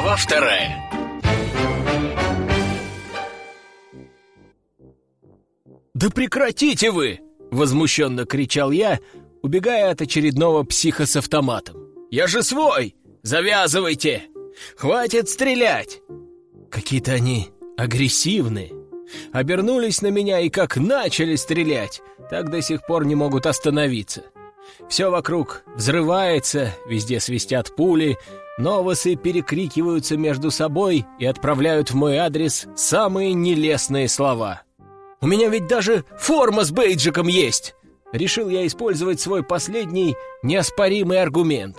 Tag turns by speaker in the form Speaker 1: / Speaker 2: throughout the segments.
Speaker 1: Глава вторая
Speaker 2: «Да прекратите вы!» — возмущенно кричал я, убегая от очередного психа с автоматом. «Я же свой! Завязывайте! Хватит стрелять!» Какие-то они агрессивные. Обернулись на меня и как начали стрелять, так до сих пор не могут остановиться. Все вокруг взрывается, везде свистят пули, новосы перекрикиваются между собой и отправляют в мой адрес самые нелестные слова. «У меня ведь даже форма с бейджиком есть!» Решил я использовать свой последний неоспоримый аргумент.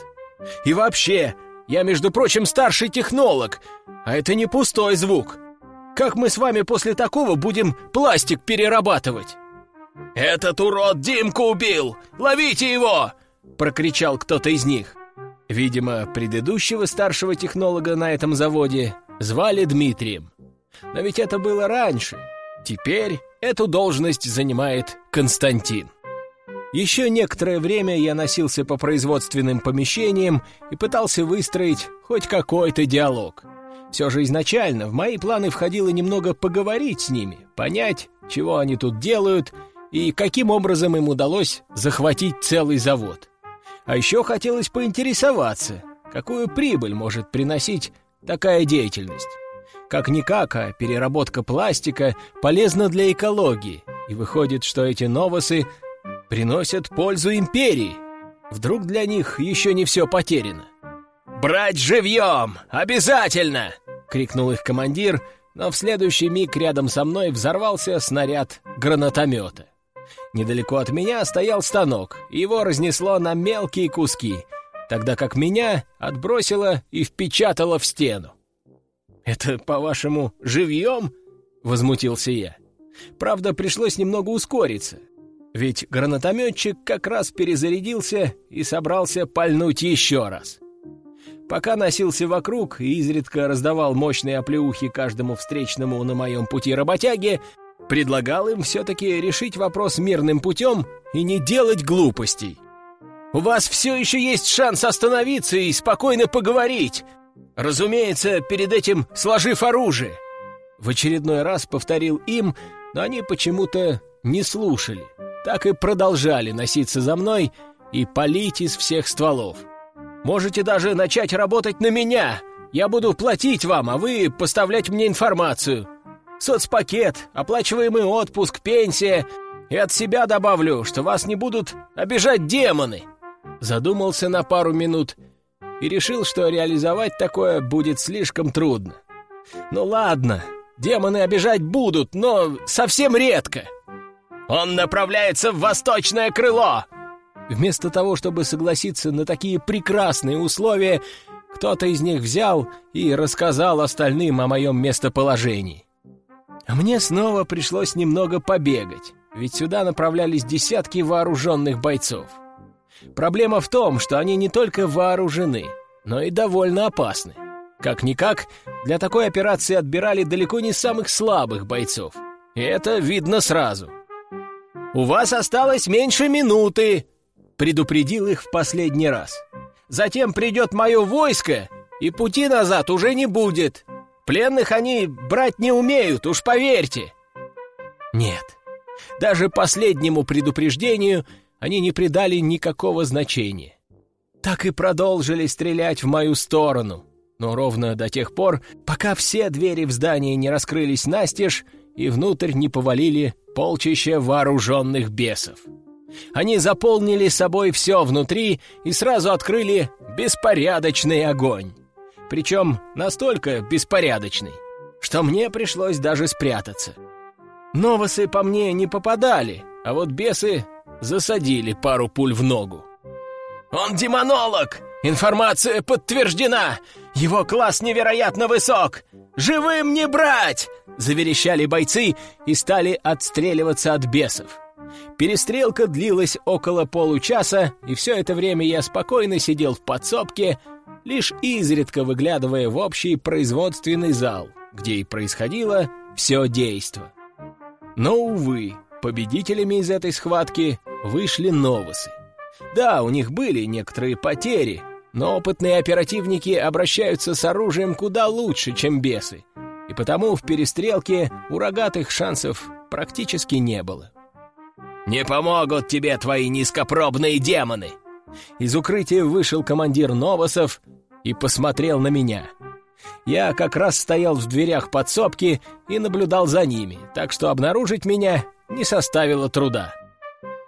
Speaker 2: «И вообще, я, между прочим, старший технолог, а это не пустой звук. Как мы с вами после такого будем пластик перерабатывать?» «Этот урод Димку убил! Ловите его!» — прокричал кто-то из них. Видимо, предыдущего старшего технолога на этом заводе звали Дмитрием. Но ведь это было раньше. Теперь эту должность занимает Константин. Еще некоторое время я носился по производственным помещениям и пытался выстроить хоть какой-то диалог. Все же изначально в мои планы входило немного поговорить с ними, понять, чего они тут делают и каким образом им удалось захватить целый завод. А еще хотелось поинтересоваться, какую прибыль может приносить такая деятельность. Как-никак, а переработка пластика полезна для экологии, и выходит, что эти новосы приносят пользу империи. Вдруг для них еще не все потеряно. «Брать живьем! Обязательно!» — крикнул их командир, но в следующий миг рядом со мной взорвался снаряд гранатомета. Недалеко от меня стоял станок, его разнесло на мелкие куски, тогда как меня отбросило и впечатало в стену. «Это, по-вашему, живьем?» — возмутился я. Правда, пришлось немного ускориться, ведь гранатометчик как раз перезарядился и собрался пальнуть еще раз. Пока носился вокруг и изредка раздавал мощные оплеухи каждому встречному на моем пути работяге, предлагал им все-таки решить вопрос мирным путем и не делать глупостей. «У вас все еще есть шанс остановиться и спокойно поговорить. Разумеется, перед этим сложив оружие». В очередной раз повторил им, но они почему-то не слушали так и продолжали носиться за мной и палить из всех стволов. Можете даже начать работать на меня. Я буду платить вам, а вы поставлять мне информацию. Соцпакет, оплачиваемый отпуск, пенсия. И от себя добавлю, что вас не будут обижать демоны. Задумался на пару минут и решил, что реализовать такое будет слишком трудно. Ну ладно, демоны обижать будут, но совсем редко. Он направляется в восточное крыло!» Вместо того, чтобы согласиться на такие прекрасные условия, кто-то из них взял и рассказал остальным о моем местоположении. А мне снова пришлось немного побегать, ведь сюда направлялись десятки вооруженных бойцов. Проблема в том, что они не только вооружены, но и довольно опасны. Как-никак, для такой операции отбирали далеко не самых слабых бойцов. И это видно сразу — «У вас осталось меньше минуты!» Предупредил их в последний раз. «Затем придет мое войско, и пути назад уже не будет. Пленных они брать не умеют, уж поверьте!» Нет, даже последнему предупреждению они не придали никакого значения. Так и продолжили стрелять в мою сторону, но ровно до тех пор, пока все двери в здании не раскрылись настежь, и внутрь не повалили полчища вооруженных бесов. Они заполнили собой все внутри и сразу открыли беспорядочный огонь. Причем настолько беспорядочный, что мне пришлось даже спрятаться. Новосы по мне не попадали, а вот бесы засадили пару пуль в ногу. «Он демонолог! Информация подтверждена! Его класс невероятно высок! Живым не брать!» Заверещали бойцы и стали отстреливаться от бесов. Перестрелка длилась около получаса, и все это время я спокойно сидел в подсобке, лишь изредка выглядывая в общий производственный зал, где и происходило все действо. Но, увы, победителями из этой схватки вышли новосы. Да, у них были некоторые потери, но опытные оперативники обращаются с оружием куда лучше, чем бесы, и потому в перестрелке у рогатых шансов практически не было. «Не помогут тебе твои низкопробные демоны!» Из укрытия вышел командир Новосов и посмотрел на меня. Я как раз стоял в дверях подсобки и наблюдал за ними, так что обнаружить меня не составило труда.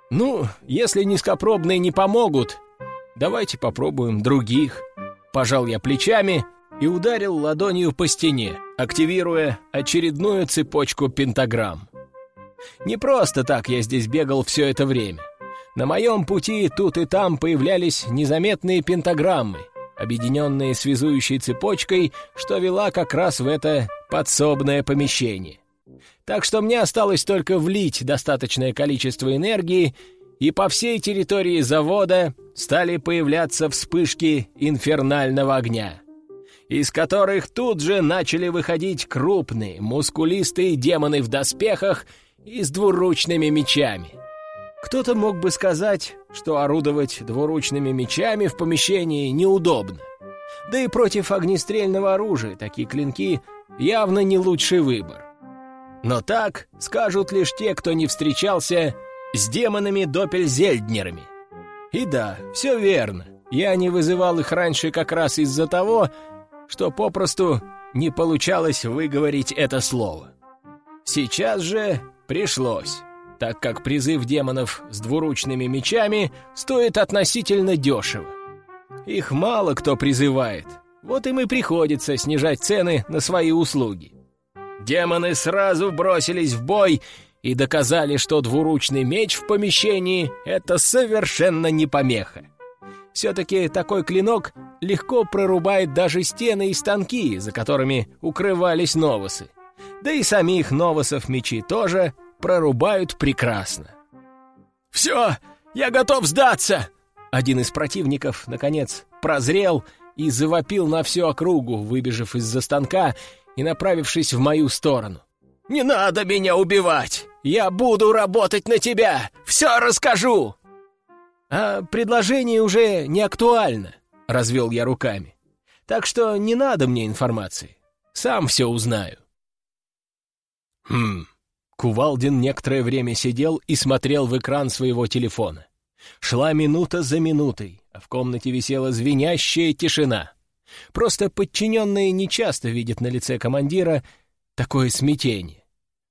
Speaker 2: «Ну, если низкопробные не помогут, давайте попробуем других». Пожал я плечами и ударил ладонью по стене, активируя очередную цепочку пентаграмм. Не просто так я здесь бегал все это время. На моем пути тут и там появлялись незаметные пентаграммы, объединенные связующей цепочкой, что вела как раз в это подсобное помещение. Так что мне осталось только влить достаточное количество энергии, и по всей территории завода стали появляться вспышки инфернального огня, из которых тут же начали выходить крупные, мускулистые демоны в доспехах и с двуручными мечами. Кто-то мог бы сказать, что орудовать двуручными мечами в помещении неудобно. Да и против огнестрельного оружия такие клинки явно не лучший выбор. Но так скажут лишь те, кто не встречался с демонами-доппельзельднерами. И да, все верно. Я не вызывал их раньше как раз из-за того, что попросту не получалось выговорить это слово. Сейчас же пришлось, так как призыв демонов с двуручными мечами стоит относительно дешево. Их мало кто призывает, вот им и приходится снижать цены на свои услуги. Демоны сразу бросились в бой и доказали, что двуручный меч в помещении — это совершенно не помеха. Все-таки такой клинок легко прорубает даже стены и станки, за которыми укрывались новосы. Да и самих новосов мечи тоже прорубают прекрасно. «Все, я готов сдаться!» Один из противников, наконец, прозрел и завопил на всю округу, выбежав из-за станка и направившись в мою сторону. «Не надо меня убивать! Я буду работать на тебя! Все расскажу!» «А предложение уже не актуально», — развел я руками. «Так что не надо мне информации. Сам все узнаю». Хм. Кувалдин некоторое время сидел и смотрел в экран своего телефона. Шла минута за минутой, а в комнате висела звенящая тишина. Просто подчиненные нечасто видят на лице командира такое смятение.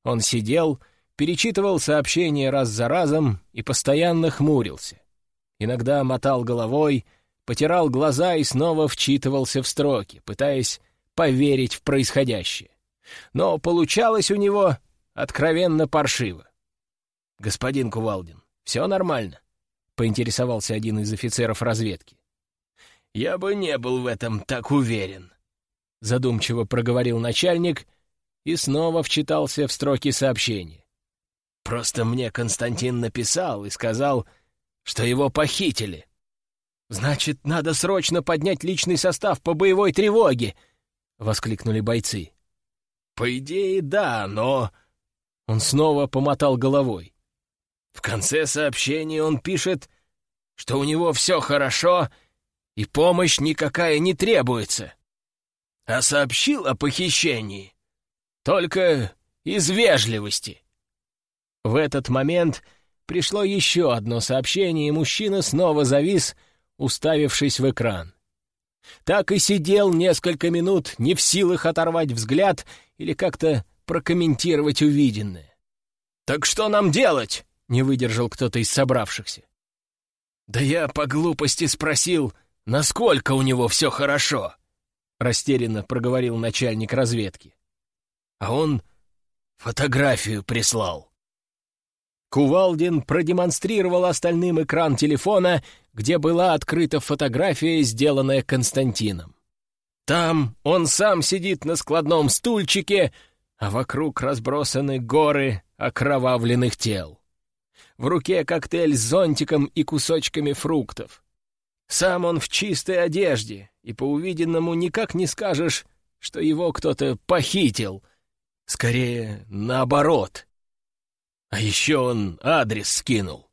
Speaker 2: Он сидел, перечитывал сообщения раз за разом и постоянно хмурился. Иногда мотал головой, потирал глаза и снова вчитывался в строки, пытаясь поверить в происходящее. Но получалось у него откровенно паршиво. «Господин Кувалдин, все нормально?» — поинтересовался один из офицеров разведки. «Я бы не был в этом так уверен», — задумчиво проговорил начальник и снова вчитался в строки сообщения. «Просто мне Константин написал и сказал, что его похитили. Значит, надо срочно поднять личный состав по боевой тревоге!» — воскликнули бойцы. «По идее, да, но...» Он снова помотал головой. В конце сообщения он пишет, что у него все хорошо и помощь никакая не требуется. А сообщил о похищении только из вежливости. В этот момент пришло еще одно сообщение, и мужчина снова завис, уставившись в экран. Так и сидел несколько минут, не в силах оторвать взгляд или как-то прокомментировать увиденное. «Так что нам делать?» — не выдержал кто-то из собравшихся. «Да я по глупости спросил, насколько у него все хорошо», — растерянно проговорил начальник разведки. «А он фотографию прислал». Кувалдин продемонстрировал остальным экран телефона, где была открыта фотография, сделанная Константином. Там он сам сидит на складном стульчике, а вокруг разбросаны горы окровавленных тел. В руке коктейль с зонтиком и кусочками фруктов. Сам он в чистой одежде, и по увиденному никак не скажешь, что его кто-то похитил. Скорее, наоборот. А еще он адрес скинул.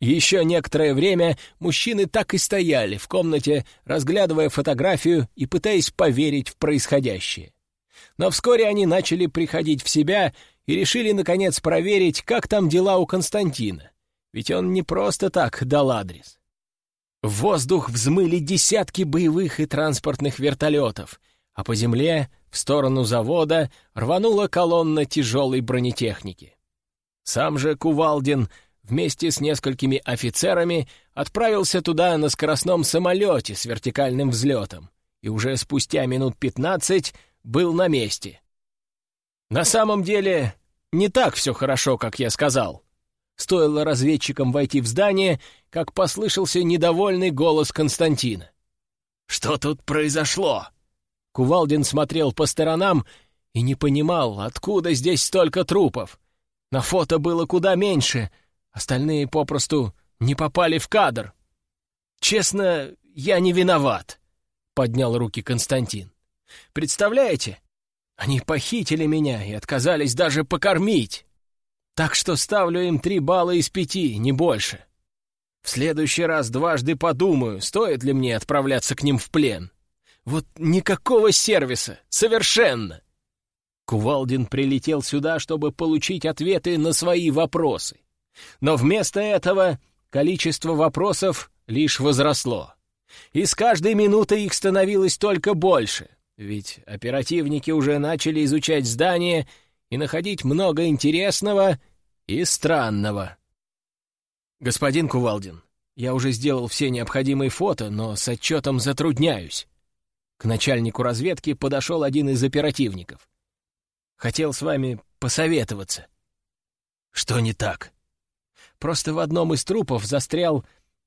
Speaker 2: Еще некоторое время мужчины так и стояли в комнате, разглядывая фотографию и пытаясь поверить в происходящее. Но вскоре они начали приходить в себя и решили, наконец, проверить, как там дела у Константина. Ведь он не просто так дал адрес. В воздух взмыли десятки боевых и транспортных вертолетов, а по земле, в сторону завода, рванула колонна тяжелой бронетехники. Сам же Кувалдин вместе с несколькими офицерами отправился туда на скоростном самолете с вертикальным взлетом и уже спустя минут пятнадцать был на месте. На самом деле, не так все хорошо, как я сказал. Стоило разведчикам войти в здание, как послышался недовольный голос Константина. «Что тут произошло?» Кувалдин смотрел по сторонам и не понимал, откуда здесь столько трупов. На фото было куда меньше, остальные попросту не попали в кадр. «Честно, я не виноват», — поднял руки Константин. «Представляете, они похитили меня и отказались даже покормить. Так что ставлю им три балла из пяти, не больше. В следующий раз дважды подумаю, стоит ли мне отправляться к ним в плен. Вот никакого сервиса, совершенно. Кувалдин прилетел сюда, чтобы получить ответы на свои вопросы. Но вместо этого количество вопросов лишь возросло. И с каждой минутой их становилось только больше, ведь оперативники уже начали изучать здание и находить много интересного и странного. «Господин Кувалдин, я уже сделал все необходимые фото, но с отчетом затрудняюсь». К начальнику разведки подошел один из оперативников. «Хотел с вами посоветоваться». «Что не так?» Просто в одном из трупов застрял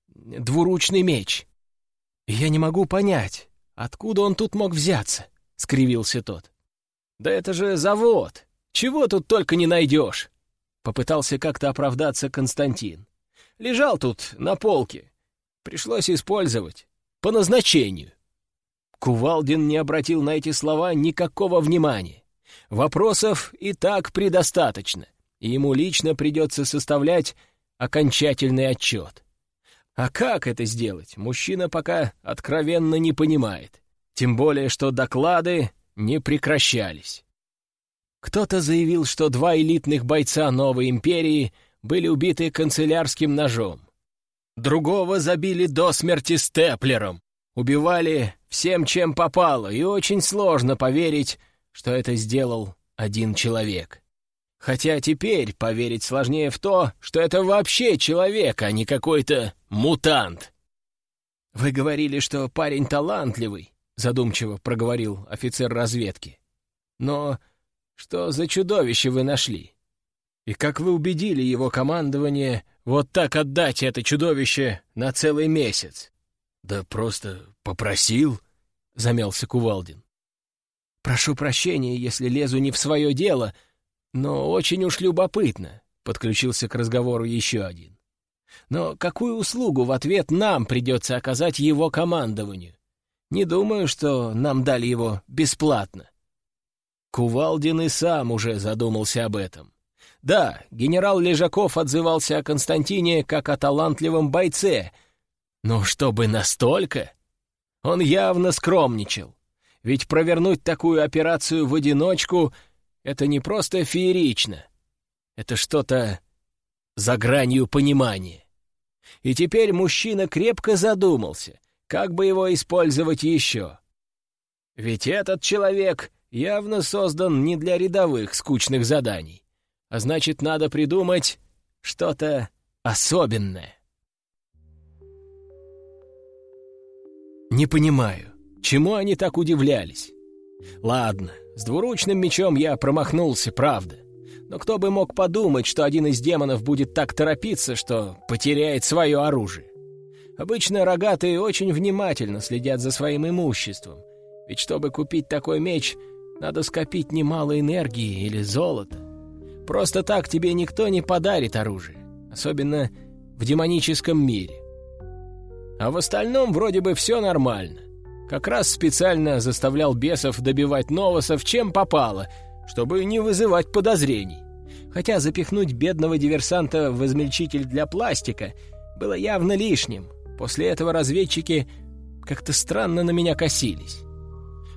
Speaker 2: двуручный меч. я не могу понять, откуда он тут мог взяться, — скривился тот. Да это же завод. Чего тут только не найдешь. Попытался как-то оправдаться Константин. Лежал тут на полке. Пришлось использовать. По назначению. Кувалдин не обратил на эти слова никакого внимания. Вопросов и так предостаточно, и ему лично придется составлять окончательный отчет. А как это сделать, мужчина пока откровенно не понимает. Тем более, что доклады не прекращались. Кто-то заявил, что два элитных бойца новой империи были убиты канцелярским ножом. Другого забили до смерти степлером. Убивали всем, чем попало, и очень сложно поверить, что это сделал один человек. Хотя теперь поверить сложнее в то, что это вообще человек, а не какой-то мутант. «Вы говорили, что парень талантливый», — задумчиво проговорил офицер разведки. «Но что за чудовище вы нашли? И как вы убедили его командование вот так отдать это чудовище на целый месяц?» «Да просто попросил», — замялся Кувалдин. «Прошу прощения, если лезу не в свое дело», — но очень уж любопытно, — подключился к разговору еще один. Но какую услугу в ответ нам придется оказать его командованию? Не думаю, что нам дали его бесплатно. Кувалдин и сам уже задумался об этом. Да, генерал Лежаков отзывался о Константине как о талантливом бойце, но чтобы настолько? Он явно скромничал. Ведь провернуть такую операцию в одиночку это не просто феерично. Это что-то за гранью понимания. И теперь мужчина крепко задумался, как бы его использовать еще. Ведь этот человек явно создан не для рядовых скучных заданий, а значит, надо придумать что-то особенное. Не понимаю, чему они так удивлялись. Ладно, с двуручным мечом я промахнулся, правда. Но кто бы мог подумать, что один из демонов будет так торопиться, что потеряет свое оружие. Обычно рогатые очень внимательно следят за своим имуществом. Ведь чтобы купить такой меч, надо скопить немало энергии или золота. Просто так тебе никто не подарит оружие, особенно в демоническом мире. А в остальном вроде бы все нормально. Как раз специально заставлял бесов добивать новосов чем попало, чтобы не вызывать подозрений. Хотя запихнуть бедного диверсанта в измельчитель для пластика было явно лишним. После этого разведчики как-то странно на меня косились.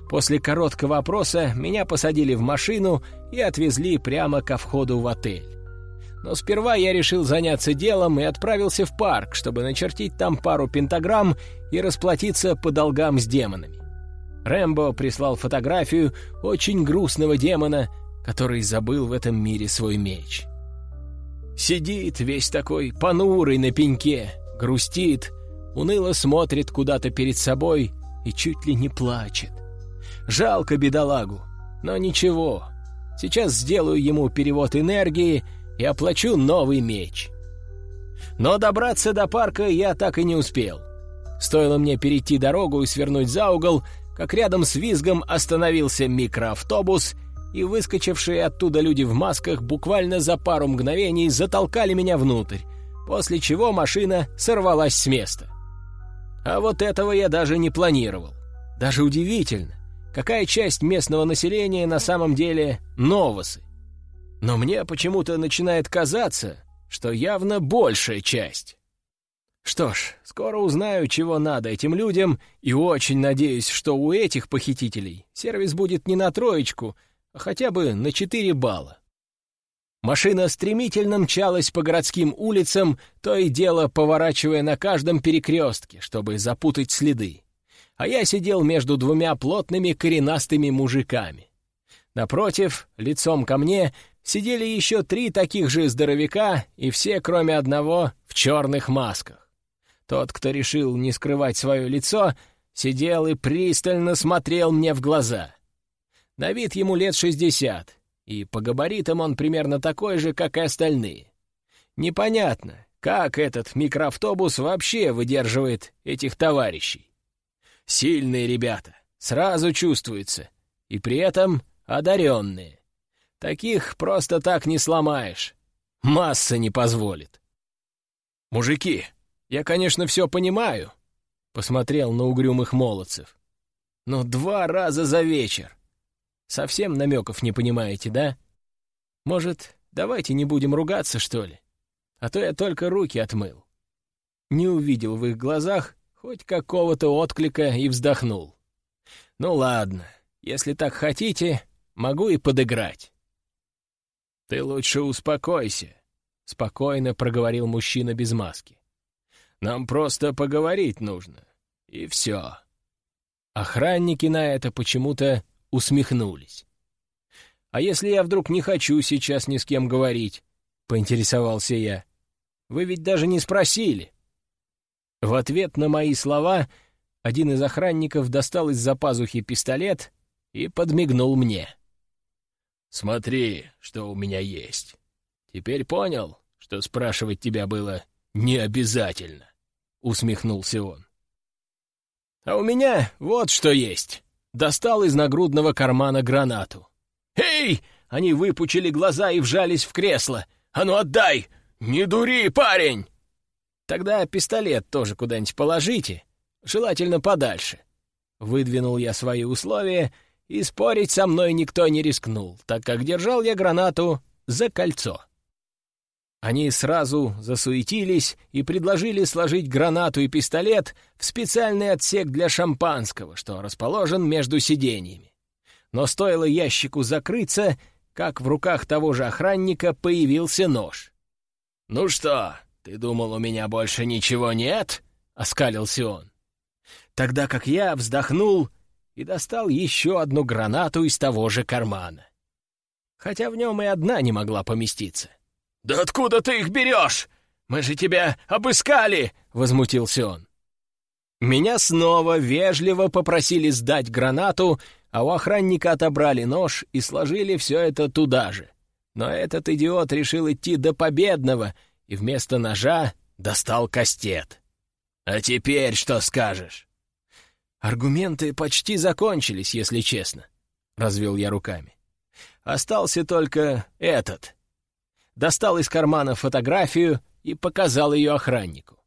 Speaker 2: После короткого опроса меня посадили в машину и отвезли прямо ко входу в отель. Но сперва я решил заняться делом и отправился в парк, чтобы начертить там пару пентаграмм и расплатиться по долгам с демонами. Рэмбо прислал фотографию очень грустного демона, который забыл в этом мире свой меч. Сидит весь такой понурый на пеньке, грустит, уныло смотрит куда-то перед собой и чуть ли не плачет. Жалко бедолагу, но ничего. Сейчас сделаю ему перевод энергии и оплачу новый меч. Но добраться до парка я так и не успел. Стоило мне перейти дорогу и свернуть за угол, как рядом с визгом остановился микроавтобус, и выскочившие оттуда люди в масках буквально за пару мгновений затолкали меня внутрь, после чего машина сорвалась с места. А вот этого я даже не планировал. Даже удивительно, какая часть местного населения на самом деле новосы. Но мне почему-то начинает казаться, что явно большая часть. Что ж, скоро узнаю, чего надо этим людям, и очень надеюсь, что у этих похитителей сервис будет не на троечку, а хотя бы на четыре балла. Машина стремительно мчалась по городским улицам, то и дело поворачивая на каждом перекрестке, чтобы запутать следы. А я сидел между двумя плотными коренастыми мужиками. Напротив, лицом ко мне, сидели еще три таких же здоровяка, и все, кроме одного, в черных масках. Тот, кто решил не скрывать свое лицо, сидел и пристально смотрел мне в глаза. На вид ему лет шестьдесят, и по габаритам он примерно такой же, как и остальные. Непонятно, как этот микроавтобус вообще выдерживает этих товарищей. Сильные ребята, сразу чувствуется, и при этом одаренные. Таких просто так не сломаешь. Масса не позволит. «Мужики, я, конечно, все понимаю», — посмотрел на угрюмых молодцев. «Но два раза за вечер. Совсем намеков не понимаете, да? Может, давайте не будем ругаться, что ли? А то я только руки отмыл. Не увидел в их глазах хоть какого-то отклика и вздохнул. Ну ладно, если так хотите, могу и подыграть. «Ты лучше успокойся», — спокойно проговорил мужчина без маски. «Нам просто поговорить нужно, и все». Охранники на это почему-то усмехнулись. «А если я вдруг не хочу сейчас ни с кем говорить?» — поинтересовался я. «Вы ведь даже не спросили». В ответ на мои слова один из охранников достал из-за пазухи пистолет и подмигнул мне. «Смотри, что у меня есть. Теперь понял, что спрашивать тебя было не обязательно», — усмехнулся он. «А у меня вот что есть» достал из нагрудного кармана гранату. «Эй!» — они выпучили глаза и вжались в кресло. «А ну отдай! Не дури, парень!» «Тогда пистолет тоже куда-нибудь положите, желательно подальше». Выдвинул я свои условия, и спорить со мной никто не рискнул, так как держал я гранату за кольцо. Они сразу засуетились и предложили сложить гранату и пистолет в специальный отсек для шампанского, что расположен между сиденьями. Но стоило ящику закрыться, как в руках того же охранника появился нож. «Ну что, ты думал, у меня больше ничего нет?» — оскалился он. Тогда как я вздохнул и достал еще одну гранату из того же кармана. Хотя в нем и одна не могла поместиться. «Да откуда ты их берешь? Мы же тебя обыскали!» — возмутился он. Меня снова вежливо попросили сдать гранату, а у охранника отобрали нож и сложили все это туда же. Но этот идиот решил идти до победного и вместо ножа достал кастет. «А теперь что скажешь?» «Аргументы почти закончились, если честно», — развел я руками. «Остался только этот» достал из кармана фотографию и показал ее охраннику.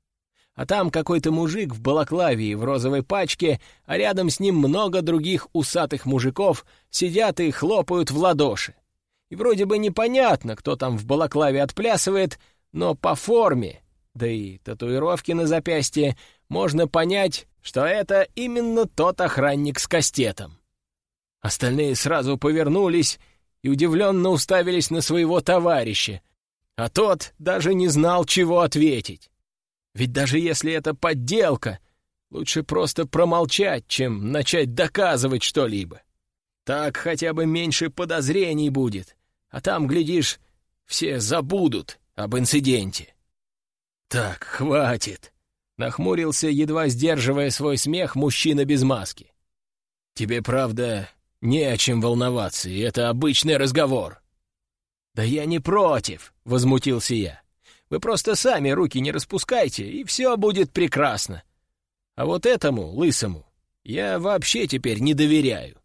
Speaker 2: А там какой-то мужик в балаклаве в розовой пачке, а рядом с ним много других усатых мужиков сидят и хлопают в ладоши. И вроде бы непонятно, кто там в балаклаве отплясывает, но по форме да и татуировки на запястье, можно понять, что это именно тот охранник с кастетом. Остальные сразу повернулись и удивленно уставились на своего товарища, а тот даже не знал, чего ответить. Ведь даже если это подделка, лучше просто промолчать, чем начать доказывать что-либо. Так хотя бы меньше подозрений будет, а там, глядишь, все забудут об инциденте. «Так, хватит!» — нахмурился, едва сдерживая свой смех, мужчина без маски. «Тебе, правда, не о чем волноваться, и это обычный разговор». «Да я не против», — возмутился я. «Вы просто сами руки не распускайте, и все будет прекрасно. А вот этому, лысому, я вообще теперь не доверяю».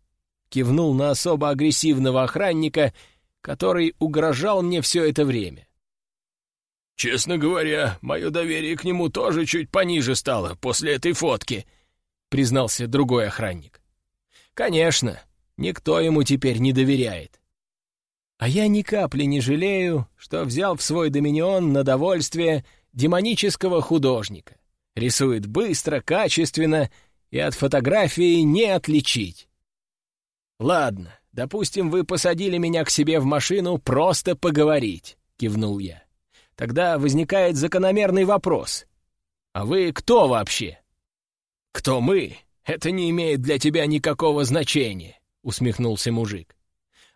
Speaker 2: Кивнул на особо агрессивного охранника, который угрожал мне все это время. «Честно говоря, мое доверие к нему тоже чуть пониже стало после этой фотки», — признался другой охранник. «Конечно, никто ему теперь не доверяет. А я ни капли не жалею, что взял в свой доминион на довольствие демонического художника. Рисует быстро, качественно и от фотографии не отличить. Ладно, допустим, вы посадили меня к себе в машину просто поговорить, кивнул я. Тогда возникает закономерный вопрос. А вы кто вообще? Кто мы? Это не имеет для тебя никакого значения, усмехнулся мужик.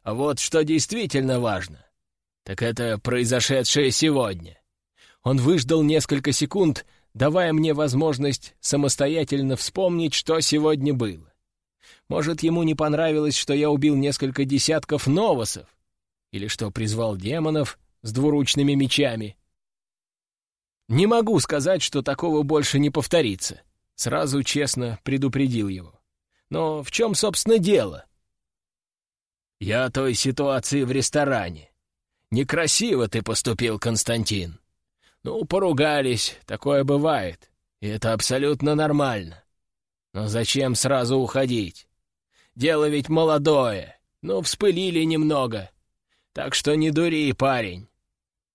Speaker 2: А вот что действительно важно, так это произошедшее сегодня. Он выждал несколько секунд, давая мне возможность самостоятельно вспомнить, что сегодня было. Может, ему не понравилось, что я убил несколько десятков новосов, или что призвал демонов, с двуручными мечами. Не могу сказать, что такого больше не повторится. Сразу честно предупредил его. Но в чем, собственно, дело? Я о той ситуации в ресторане. Некрасиво ты поступил, Константин. Ну, поругались, такое бывает. И это абсолютно нормально. Но зачем сразу уходить? Дело ведь молодое. Ну, вспылили немного. Так что не дури, парень.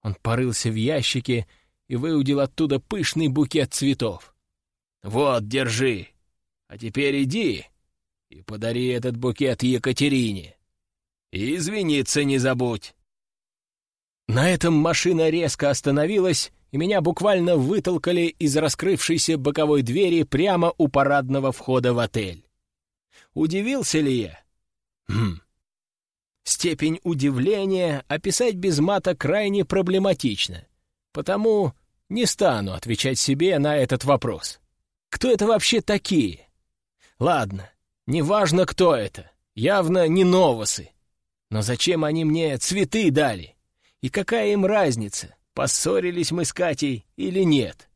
Speaker 2: Он порылся в ящике и выудил оттуда пышный букет цветов. «Вот, держи. А теперь иди и подари этот букет Екатерине. И извиниться не забудь». На этом машина резко остановилась, и меня буквально вытолкали из раскрывшейся боковой двери прямо у парадного входа в отель. Удивился ли я? Хм, Степень удивления описать без мата крайне проблематично, потому не стану отвечать себе на этот вопрос. Кто это вообще такие? Ладно, неважно, кто это, явно не новосы. Но зачем они мне цветы дали? И какая им разница, поссорились мы с Катей или нет?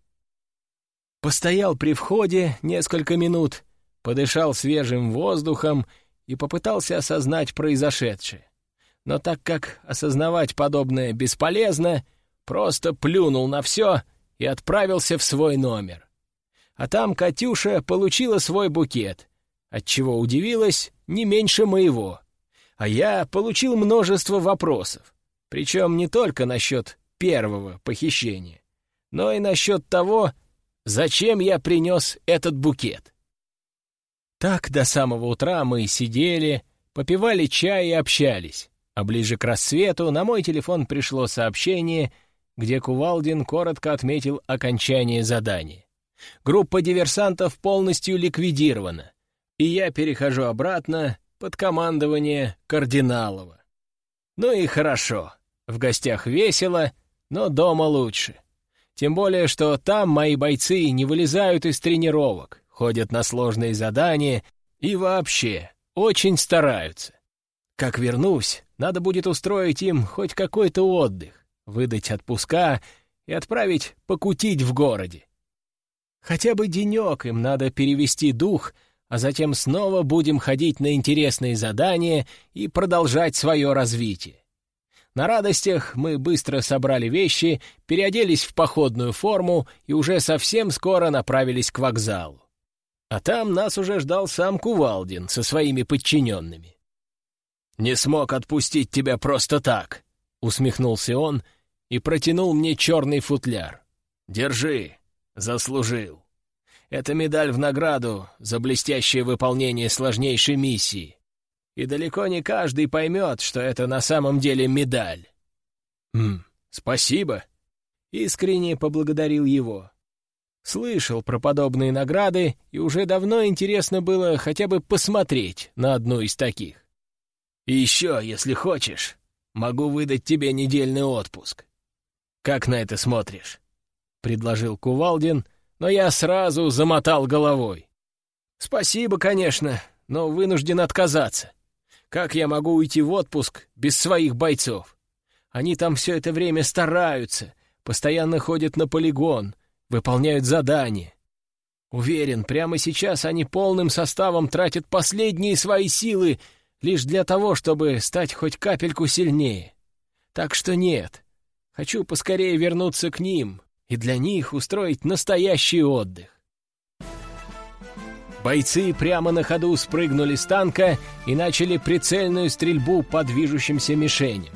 Speaker 2: Постоял при входе несколько минут, подышал свежим воздухом и попытался осознать произошедшее. Но так как осознавать подобное бесполезно, просто плюнул на все и отправился в свой номер. А там Катюша получила свой букет, отчего удивилась не меньше моего. А я получил множество вопросов, причем не только насчет первого похищения, но и насчет того, зачем я принес этот букет. Так до самого утра мы сидели, попивали чай и общались, а ближе к рассвету на мой телефон пришло сообщение, где Кувалдин коротко отметил окончание задания. Группа диверсантов полностью ликвидирована, и я перехожу обратно под командование Кардиналова. Ну и хорошо, в гостях весело, но дома лучше. Тем более, что там мои бойцы не вылезают из тренировок, ходят на сложные задания и вообще очень стараются. Как вернусь, надо будет устроить им хоть какой-то отдых, выдать отпуска и отправить покутить в городе. Хотя бы денек им надо перевести дух, а затем снова будем ходить на интересные задания и продолжать свое развитие. На радостях мы быстро собрали вещи, переоделись в походную форму и уже совсем скоро направились к вокзалу. А там нас уже ждал сам Кувалдин со своими подчиненными. «Не смог отпустить тебя просто так», — усмехнулся он и протянул мне черный футляр. Держи, заслужил. Это медаль в награду за блестящее выполнение сложнейшей миссии. И далеко не каждый поймет, что это на самом деле медаль. «Хм, спасибо!» — искренне поблагодарил его. Слышал про подобные награды, и уже давно интересно было хотя бы посмотреть на одну из таких. И еще, если хочешь, могу выдать тебе недельный отпуск. Как на это смотришь?» — предложил Кувалдин, но я сразу замотал головой. «Спасибо, конечно, но вынужден отказаться. Как я могу уйти в отпуск без своих бойцов? Они там все это время стараются, постоянно ходят на полигон, выполняют задания. Уверен, прямо сейчас они полным составом тратят последние свои силы лишь для того, чтобы стать хоть капельку сильнее. Так что нет, хочу поскорее вернуться к ним и для них устроить настоящий отдых. Бойцы прямо на ходу спрыгнули с танка и начали прицельную стрельбу по движущимся мишеням.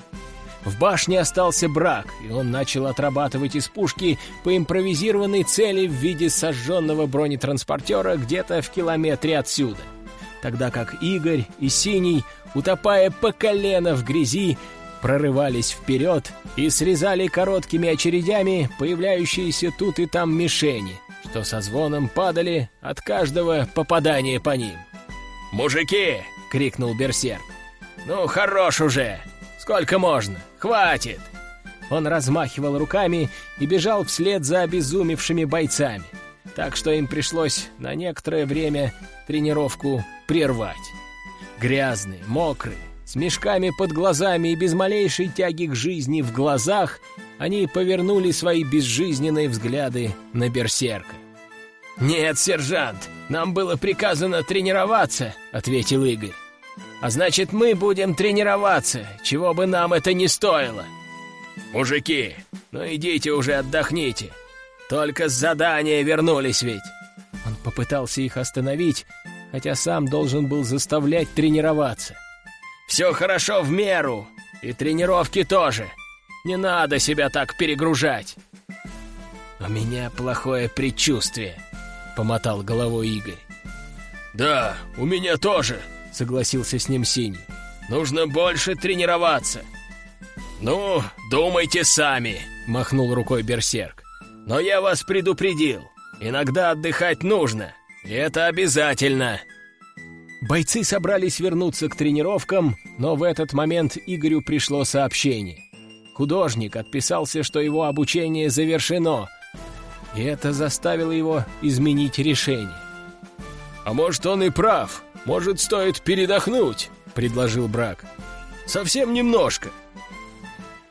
Speaker 2: В башне остался брак, и он начал отрабатывать из пушки по импровизированной цели в виде сожженного бронетранспортера где-то в километре отсюда. Тогда как Игорь и Синий, утопая по колено в грязи, прорывались вперед и срезали короткими очередями появляющиеся тут и там мишени, что со звоном падали от каждого попадания по ним. «Мужики!» — крикнул Берсерк. «Ну, хорош уже! Сколько можно? Хватит!» Он размахивал руками и бежал вслед за обезумевшими бойцами, так что им пришлось на некоторое время тренировку прервать. Грязные, мокрые, с мешками под глазами и без малейшей тяги к жизни в глазах, они повернули свои безжизненные взгляды на берсерка. «Нет, сержант, нам было приказано тренироваться», — ответил Игорь. «А значит, мы будем тренироваться, чего бы нам это ни стоило». «Мужики, ну идите уже отдохните. Только с задания вернулись ведь». Он попытался их остановить, хотя сам должен был заставлять тренироваться. «Все хорошо в меру, и тренировки тоже. Не надо себя так перегружать». «У меня плохое предчувствие», — помотал головой Игорь. «Да, у меня тоже», — согласился с ним Синий. «Нужно больше тренироваться». «Ну, думайте сами», — махнул рукой Берсерк. «Но я вас предупредил. Иногда отдыхать нужно. И это обязательно». Бойцы собрались вернуться к тренировкам, но в этот момент Игорю пришло сообщение. Художник отписался, что его обучение завершено — и это заставило его изменить решение. «А может, он и прав. Может, стоит передохнуть», — предложил Брак. «Совсем немножко».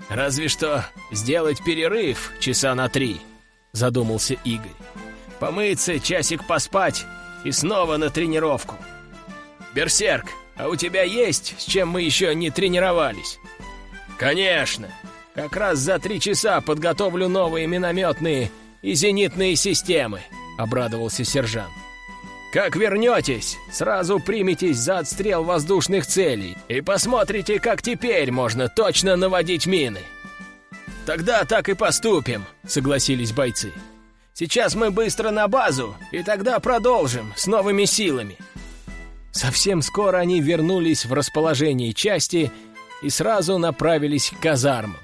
Speaker 2: «Разве что сделать перерыв часа на три», — задумался Игорь. «Помыться, часик поспать и снова на тренировку». «Берсерк, а у тебя есть, с чем мы еще не тренировались?» «Конечно. Как раз за три часа подготовлю новые минометные и зенитные системы», — обрадовался сержант. «Как вернетесь, сразу приметесь за отстрел воздушных целей и посмотрите, как теперь можно точно наводить мины». «Тогда так и поступим», — согласились бойцы. «Сейчас мы быстро на базу, и тогда продолжим с новыми силами». Совсем скоро они вернулись в расположение части и сразу направились к казармам.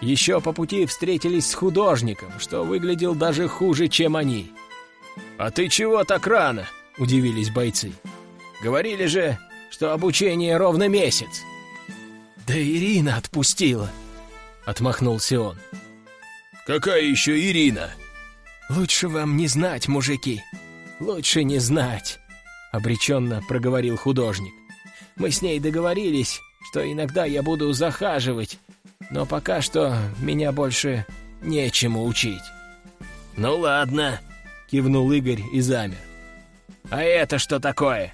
Speaker 2: Еще по пути встретились с художником, что выглядел даже хуже, чем они. «А ты чего так рано?» — удивились бойцы. «Говорили же, что обучение ровно месяц». «Да Ирина отпустила», — отмахнулся он. «Какая еще Ирина?» «Лучше вам не знать, мужики. Лучше не знать», — обреченно проговорил художник. «Мы с ней договорились, что иногда я буду захаживать но пока что меня больше нечему учить». «Ну ладно», — кивнул Игорь и замер. «А это что такое?»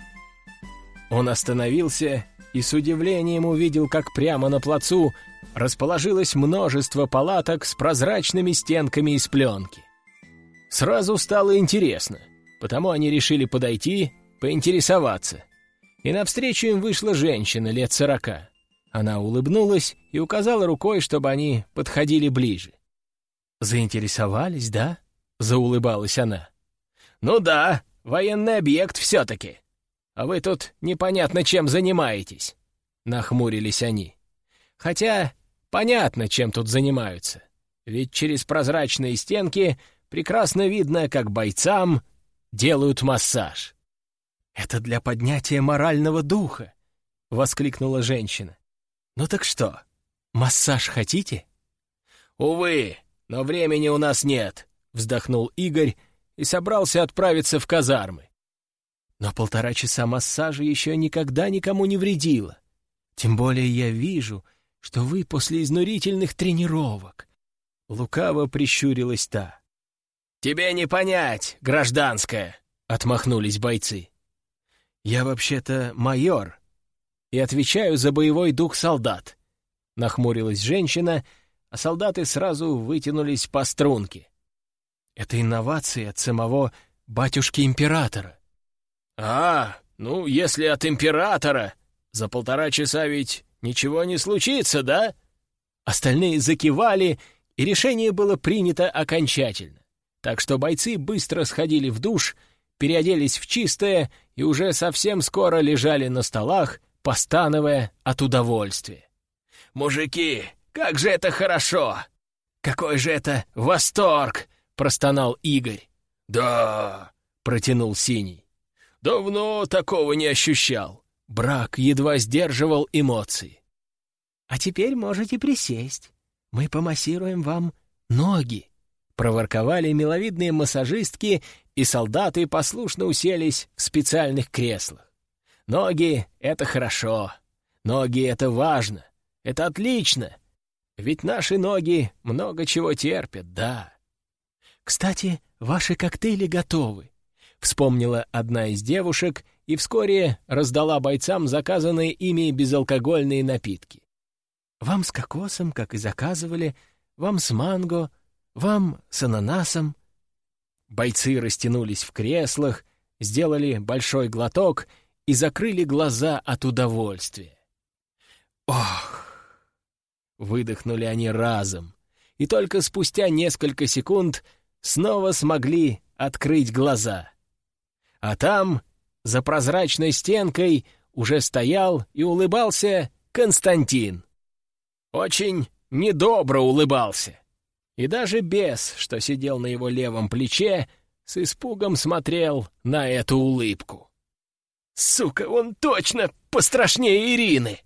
Speaker 2: Он остановился и с удивлением увидел, как прямо на плацу расположилось множество палаток с прозрачными стенками из пленки. Сразу стало интересно, потому они решили подойти, поинтересоваться. И навстречу им вышла женщина лет сорока. Она улыбнулась и указала рукой, чтобы они подходили ближе. «Заинтересовались, да?» — заулыбалась она. «Ну да, военный объект все-таки. А вы тут непонятно чем занимаетесь», — нахмурились они. «Хотя понятно, чем тут занимаются. Ведь через прозрачные стенки прекрасно видно, как бойцам делают массаж». «Это для поднятия морального духа», — воскликнула женщина. «Ну так что, массаж хотите?»
Speaker 1: «Увы, но времени у нас нет», — вздохнул Игорь и собрался отправиться в казармы.
Speaker 2: «Но полтора часа массажа еще никогда никому не вредило. Тем более я вижу, что вы после изнурительных тренировок». Лукаво прищурилась та.
Speaker 1: «Тебе не понять, гражданская», — отмахнулись бойцы.
Speaker 2: «Я вообще-то майор и отвечаю за боевой дух солдат», — нахмурилась женщина — а солдаты сразу вытянулись по струнке. Это инновация от самого батюшки-императора.
Speaker 1: «А, ну, если от императора, за полтора часа ведь ничего не случится, да?»
Speaker 2: Остальные закивали, и решение было принято окончательно. Так что бойцы быстро сходили в душ, переоделись в чистое и уже совсем скоро лежали на столах, постановая от удовольствия.
Speaker 1: «Мужики, как же это хорошо! Какой же это восторг!» — простонал Игорь.
Speaker 2: «Да!» — протянул Синий.
Speaker 1: «Давно такого не ощущал».
Speaker 2: Брак едва сдерживал эмоции. «А теперь можете присесть. Мы помассируем вам ноги», — проворковали миловидные массажистки, и солдаты послушно уселись в специальных креслах. «Ноги — это хорошо. Ноги — это важно. Это отлично. Ведь наши ноги много чего терпят, да. Кстати, ваши коктейли готовы. Вспомнила одна из девушек и вскоре раздала бойцам заказанные ими безалкогольные напитки. Вам с кокосом, как и заказывали, вам с манго, вам с ананасом. Бойцы растянулись в креслах, сделали большой глоток и закрыли глаза от удовольствия. Ох! Выдохнули они разом, и только спустя несколько секунд снова смогли открыть глаза. А там, за прозрачной стенкой, уже стоял и улыбался Константин. Очень недобро улыбался. И даже бес, что сидел на его левом плече, с испугом смотрел на эту улыбку. «Сука, он точно пострашнее Ирины!»